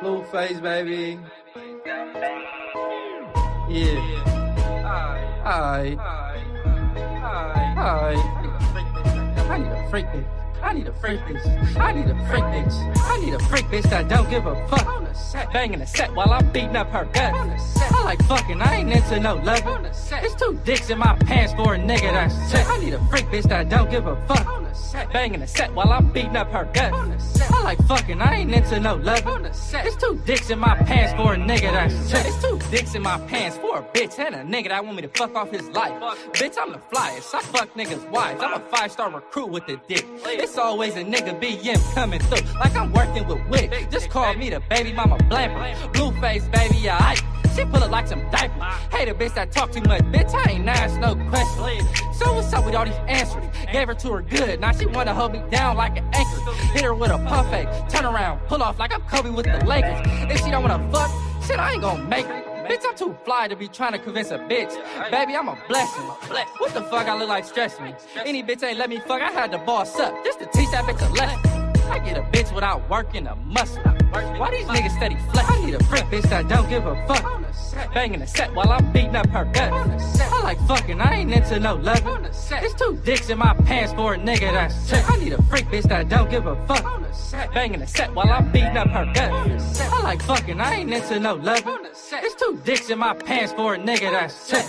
Blueface, baby. Yeah. Alright. Alright. I need a freak bitch. I need a freak bitch. I need a freak bitch. I need a freak bitch that don't give a fuck. Banging the set while I'm beating up her gut. I like fucking, I ain't into no loving. It's two dicks in my pants for a nigga that's sick. I need a freak bitch that don't give a fuck. Banging the set while I'm beating up her gut. I like fucking, I ain't into no loving. It's two dicks in my pants for a nigga that's sick. It's two dicks in my pants for a bitch and a nigga that want me to fuck off his life. Bitch, I'm the flyest. I fuck niggas' wives. I'm a five star recruit with the dick. It's always a nigga BM coming through like I'm working with Wick. Just call me the baby mama blamper. Blueface, baby, I. She pull up like some diapers. Hate a bitch that talk too much. Bitch, I ain't asked no questions. So what's up with all these answers? Gave her to her good. Now she wanna hold me down like an anchor. Hit her with a puff fake. Turn around, pull off like I'm Kobe with the Lakers. If she don't wanna fuck, shit, I ain't gonna make it. Bitch, I'm too fly to be trying to convince a bitch. Baby, I'm a blessing. What the fuck I look like stressing me? Any bitch ain't let me fuck, I had to boss up. Just to teach that bitch a lesson. I get a bitch without working a muscle. Why these niggas steady flex? I need a freak bitch that don't give a fuck. Banging the set while I'm beating up her gut. I like fucking, I ain't into no loving. It's two dicks in my pants for a nigga that's sick. I need a freak bitch that don't give a fuck. Banging the set while I'm beating up her gut. Like fucking, I ain't into no loving. It's two dicks in my pants for a nigga that's sick.